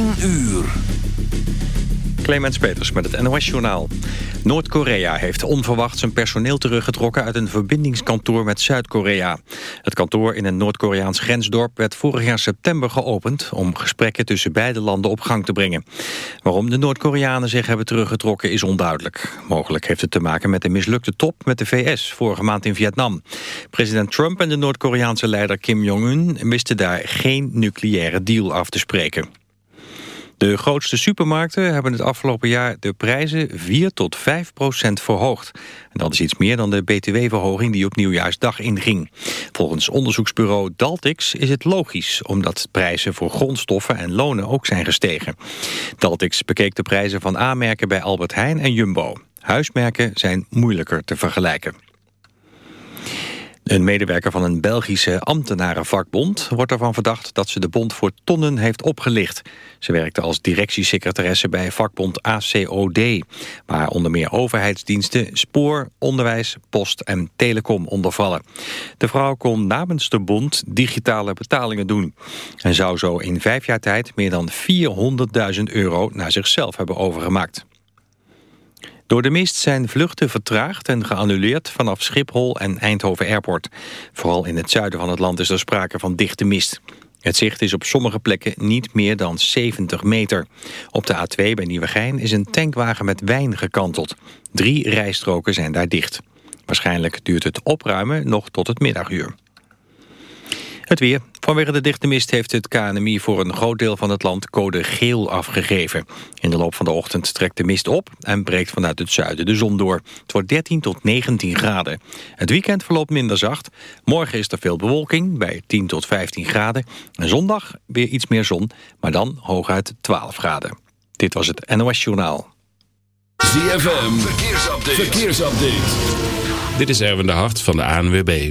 10 uur. Clemens Peters met het NOS-journaal. Noord-Korea heeft onverwacht zijn personeel teruggetrokken... uit een verbindingskantoor met Zuid-Korea. Het kantoor in een Noord-Koreaans grensdorp... werd vorig jaar september geopend... om gesprekken tussen beide landen op gang te brengen. Waarom de Noord-Koreanen zich hebben teruggetrokken is onduidelijk. Mogelijk heeft het te maken met de mislukte top met de VS... vorige maand in Vietnam. President Trump en de Noord-Koreaanse leider Kim Jong-un... wisten daar geen nucleaire deal af te spreken. De grootste supermarkten hebben het afgelopen jaar de prijzen 4 tot 5 procent verhoogd. En dat is iets meer dan de btw-verhoging die op nieuwjaarsdag inging. Volgens onderzoeksbureau Daltix is het logisch... omdat prijzen voor grondstoffen en lonen ook zijn gestegen. Daltix bekeek de prijzen van aanmerken bij Albert Heijn en Jumbo. Huismerken zijn moeilijker te vergelijken. Een medewerker van een Belgische ambtenarenvakbond wordt ervan verdacht dat ze de bond voor tonnen heeft opgelicht. Ze werkte als directiesecretaresse bij vakbond ACOD, waar onder meer overheidsdiensten, spoor, onderwijs, post en telecom ondervallen. De vrouw kon namens de bond digitale betalingen doen en zou zo in vijf jaar tijd meer dan 400.000 euro naar zichzelf hebben overgemaakt. Door de mist zijn vluchten vertraagd en geannuleerd vanaf Schiphol en Eindhoven Airport. Vooral in het zuiden van het land is er sprake van dichte mist. Het zicht is op sommige plekken niet meer dan 70 meter. Op de A2 bij Nieuwegein is een tankwagen met wijn gekanteld. Drie rijstroken zijn daar dicht. Waarschijnlijk duurt het opruimen nog tot het middaguur. Het weer. Vanwege de dichte mist heeft het KNMI voor een groot deel van het land code geel afgegeven. In de loop van de ochtend trekt de mist op en breekt vanuit het zuiden de zon door. Het wordt 13 tot 19 graden. Het weekend verloopt minder zacht. Morgen is er veel bewolking bij 10 tot 15 graden. En zondag weer iets meer zon, maar dan hooguit 12 graden. Dit was het NOS Journaal. ZFM, verkeersupdate. verkeersupdate. Dit is Erwin de Hart van de ANWB.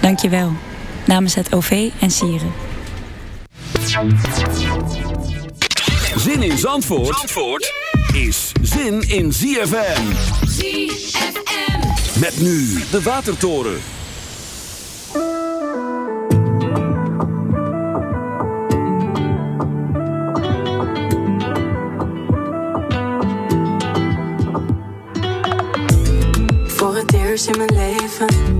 Dankjewel. Namens het OV en Sieren. Zin in Zandvoort, Zandvoort is zin in ZFM. ZFM. Met nu de Watertoren. Voor het eerst in mijn leven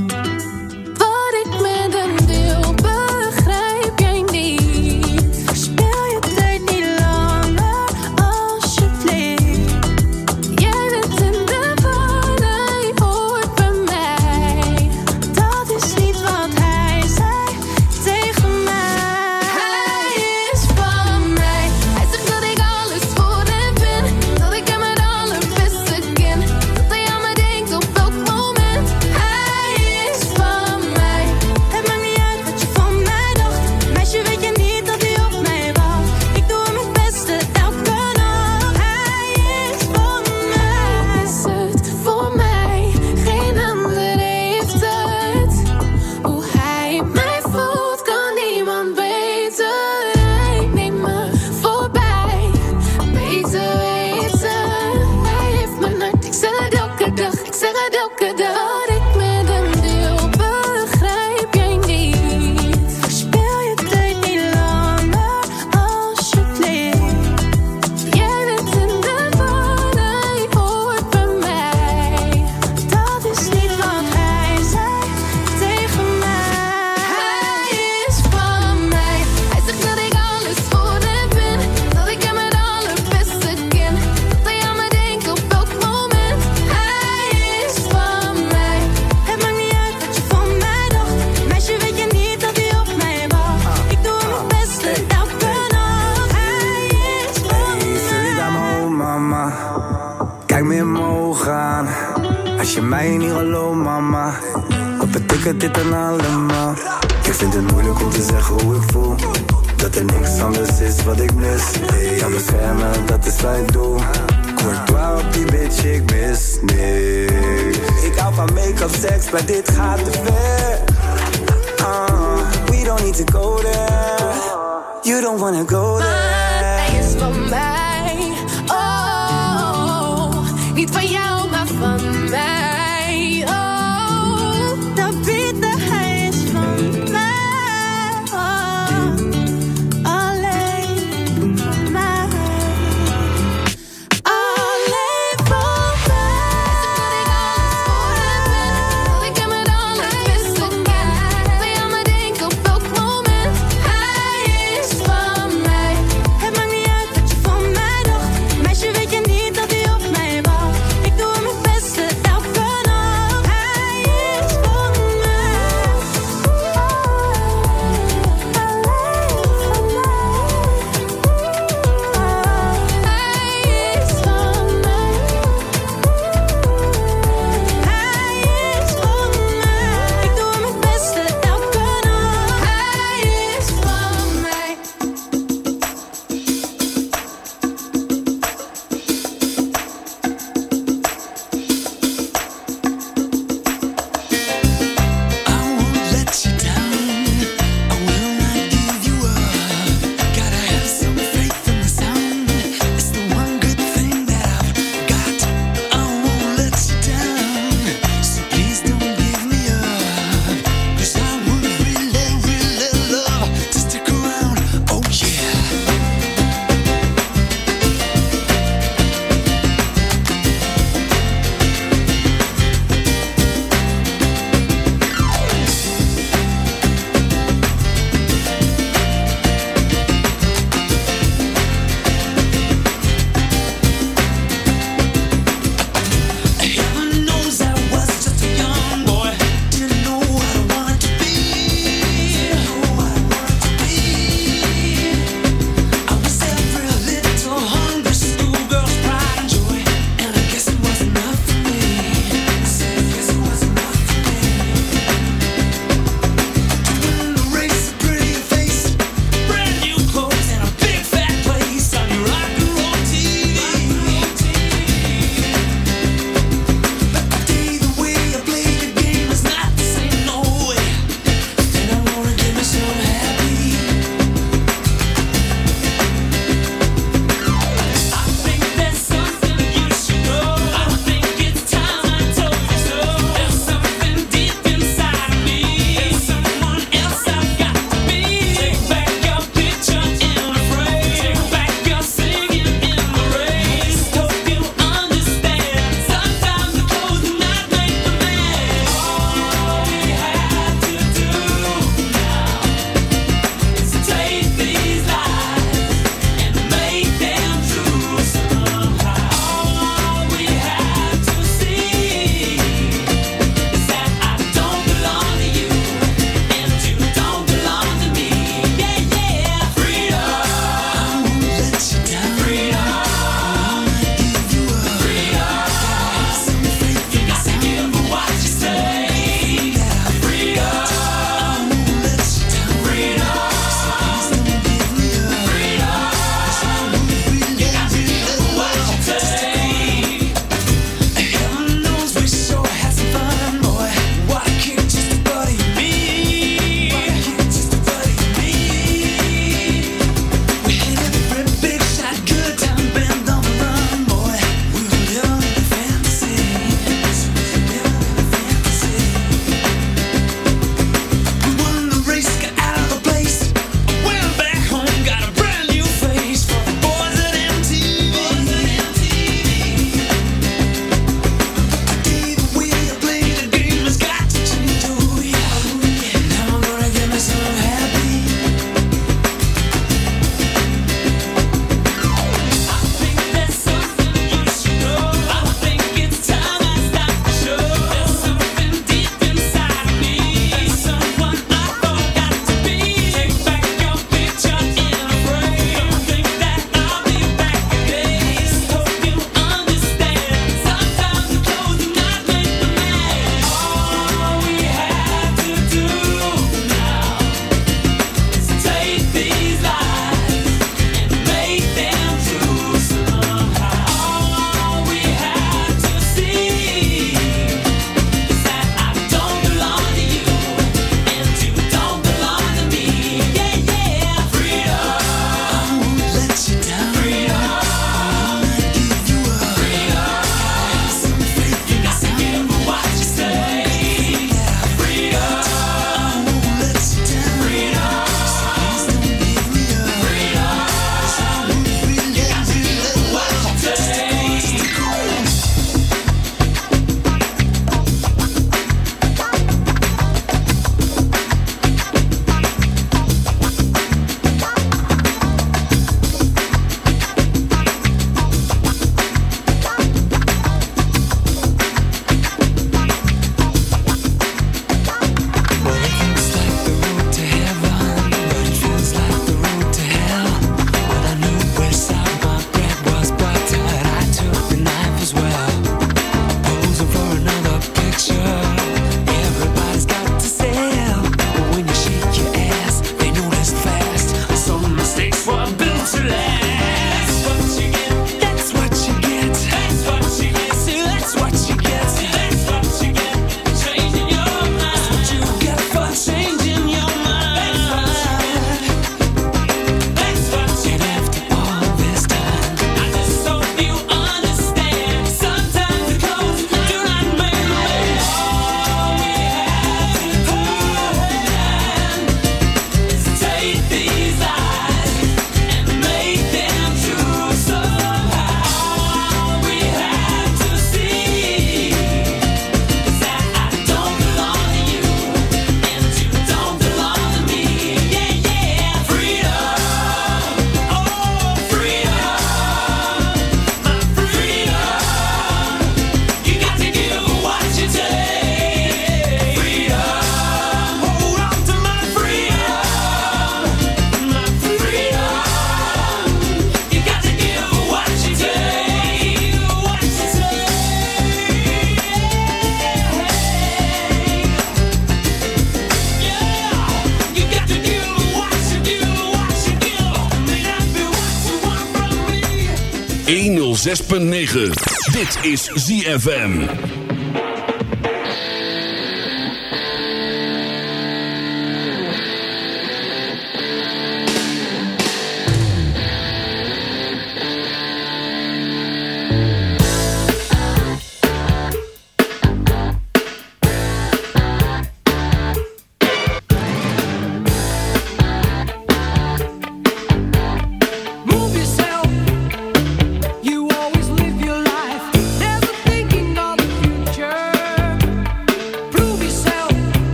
106.9. Dit is ZFM.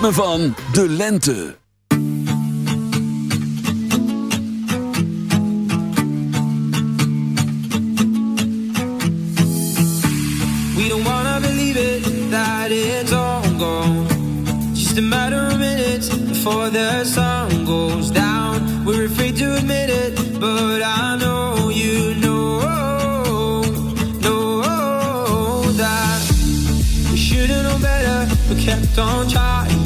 Ritme van de lente. We don't wanna believe it, that it's all gone. Just a matter of minutes before the sun goes down. We're afraid to admit it, but I know you know. Know that we should've known better, but kept on trying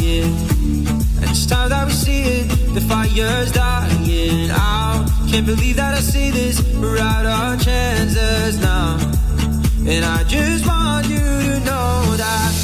fire's dying out. Can't believe that I see this, we're out our chances now. And I just want you to know that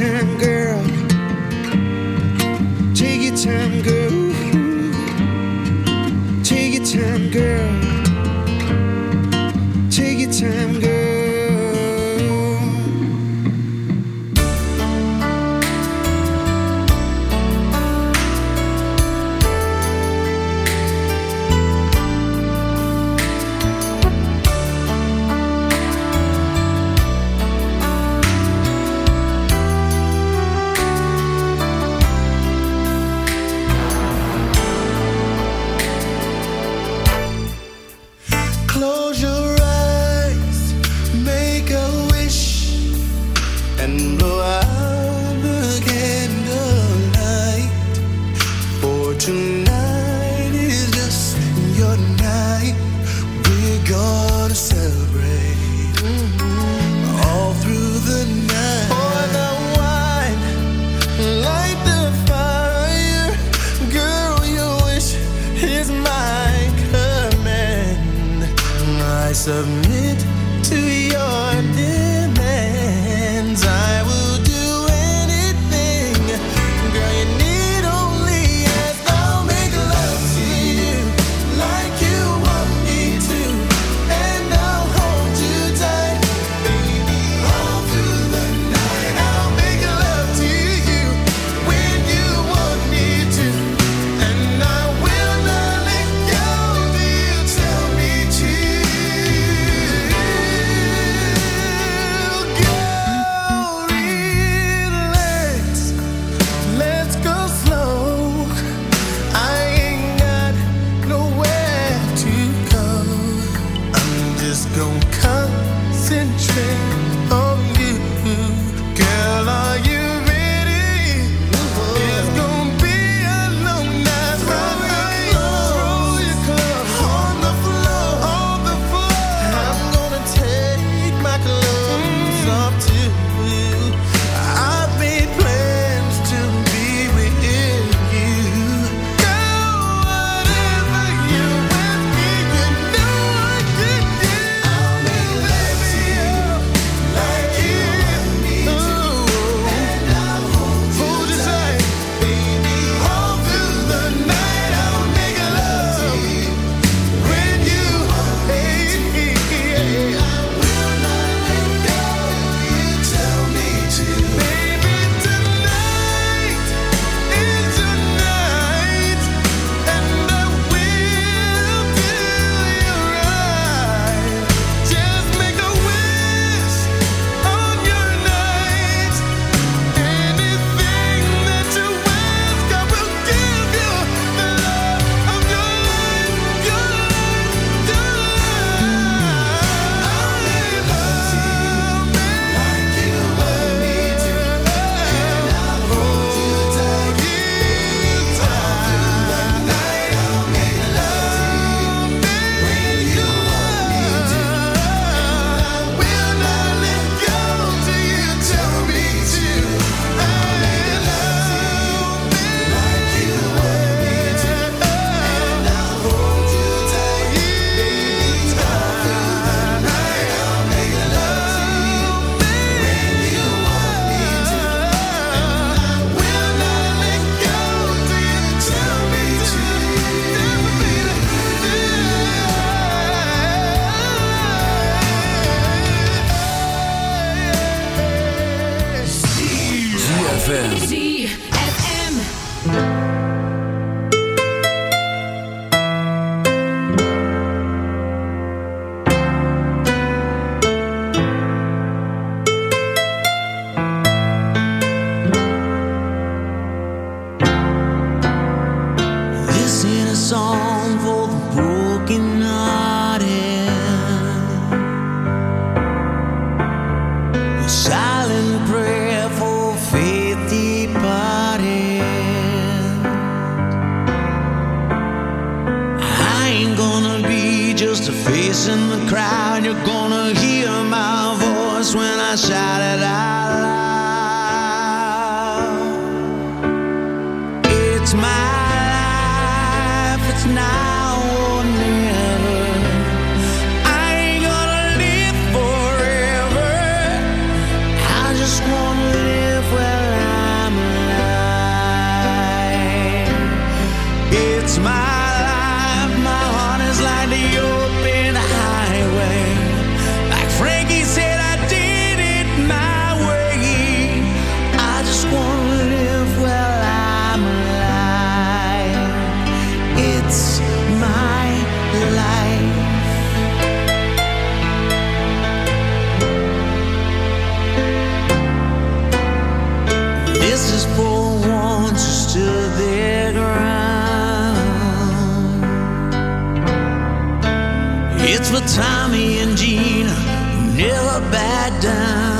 time, girl. Take your time, girl. It's for Tommy and Gina never back down.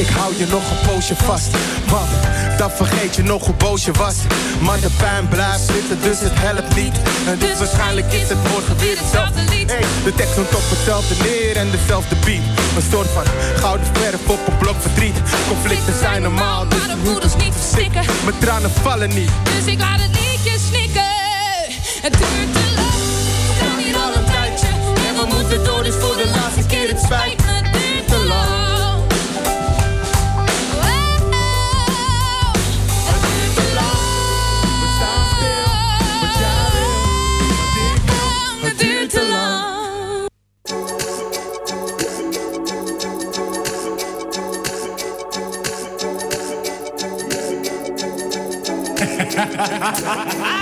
ik hou je nog een poosje vast. Want dan vergeet je nog hoe boos je was. Maar de pijn blijft zitten, dus het helpt niet. En dus waarschijnlijk is het morgen weer hetzelfde lied. Hey, de tekst komt op hetzelfde neer en dezelfde beat. Een soort van gouden verf op een blok verdriet. Conflicten zijn normaal, dus Maar de moeders niet verstikken. mijn tranen vallen niet. Dus ik laat het liedje snikken. Het duurt te lang. We staan hier al een tijdje. En we moeten door, dus voor de laatste keer. Het spijt Ha ha ha ha!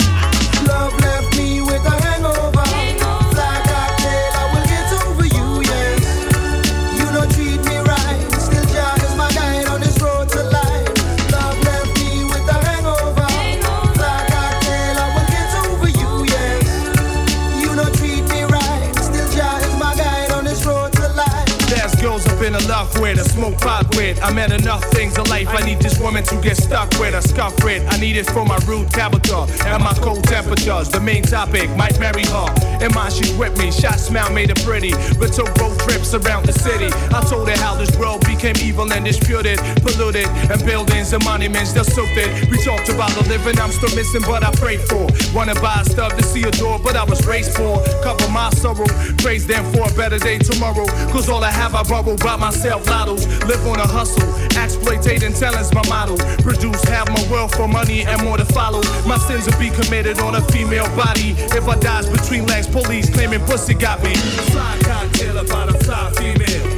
In I smoke pot with. I met enough things in life. I need this woman to get stuck with, I scuff with. I need it for my rude character and my cold temperatures. The main topic might marry her. In mind, she's with me. Shot smile made her pretty. But took road trips around the city. I told her how this world became evil and disputed, polluted, and buildings and monuments they're it. We talked about the living I'm still missing, but I prayed for. Wanna buy stuff to see a door, but I was raised for. Cover my sorrow, praise them for a better day tomorrow. Cause all I have I borrow by myself, lottos. Live on a hustle, exploitating talent's my model. Produce half my wealth for money and more to follow. My sins will be committed on a female body. If I dies between legs, police claiming pussy got me. Fly cocktail about a fly female.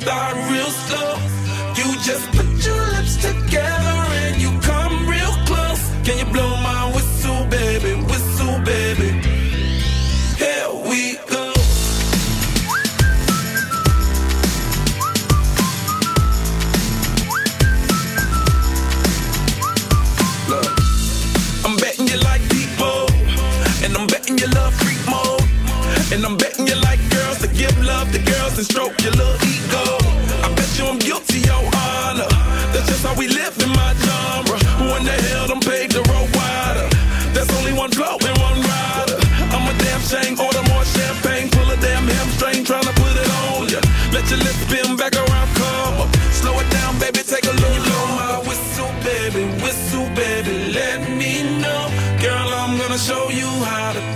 start real slow. You just put your lips together and you come real close. Can you blow my whistle, baby? Whistle, baby. Here we go. Look, I'm betting you like people, and I'm betting you love freak mode, and I'm betting you like girls to give love to girls and stroke your love. me know. Girl, I'm gonna show you how to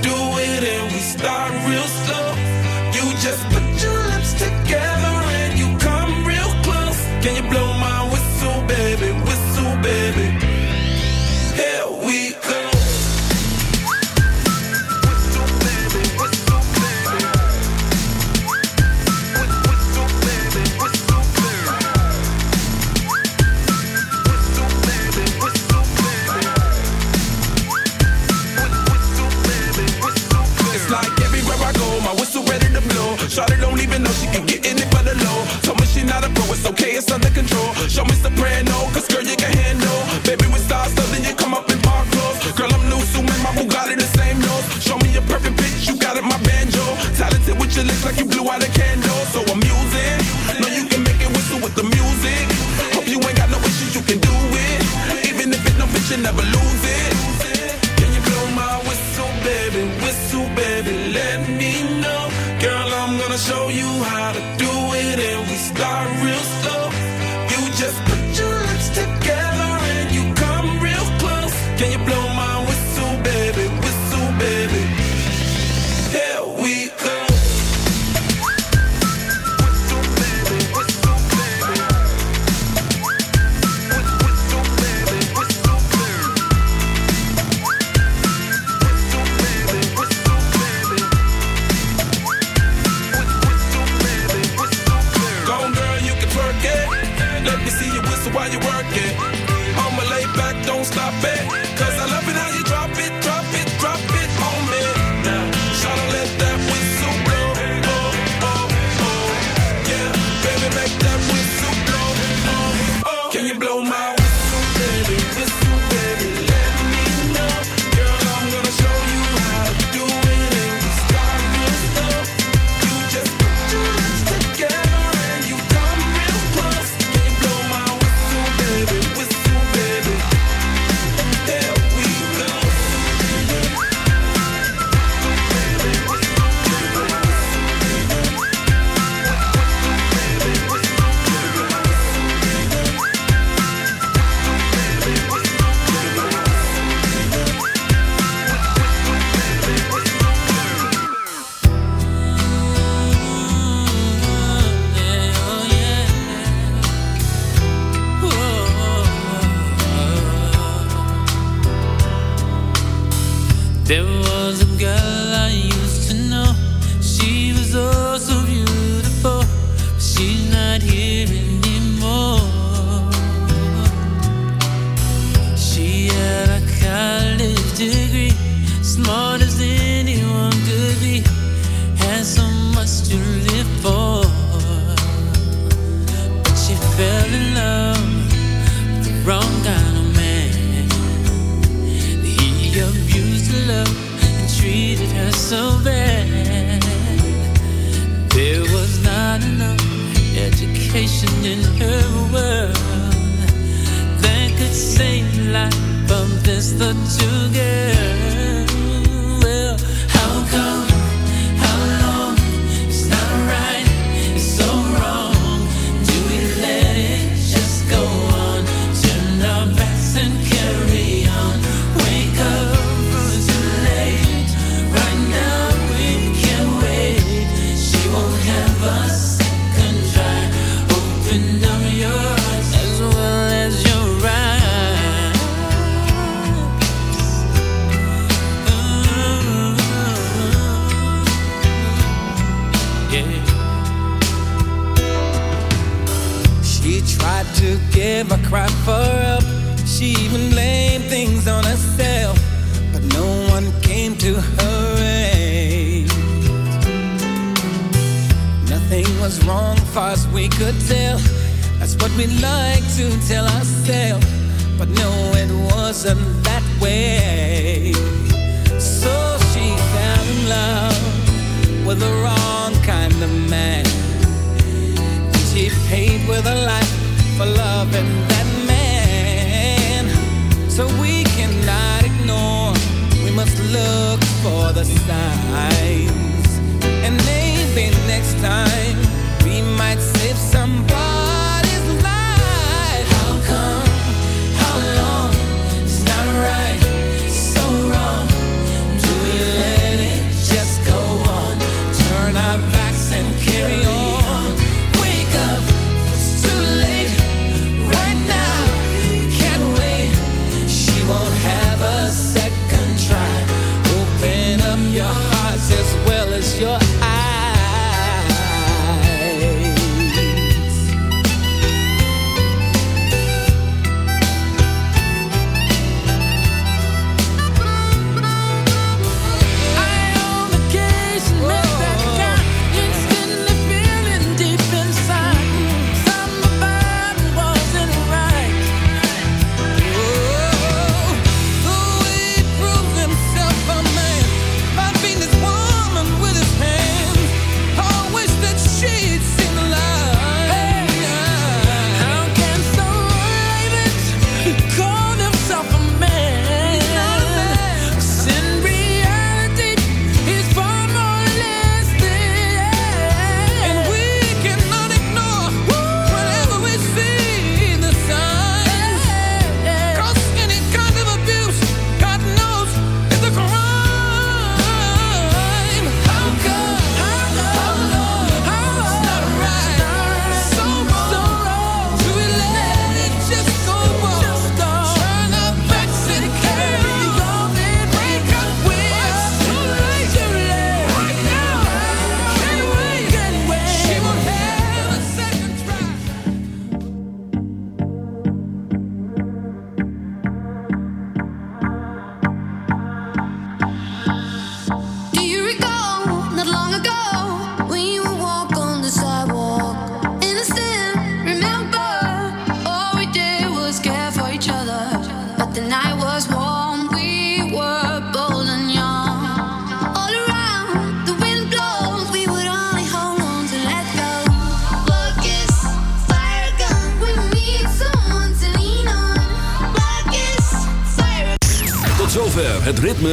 it's under control. Show me soprano, cause girl, you can handle. Baby, with stars, something you come up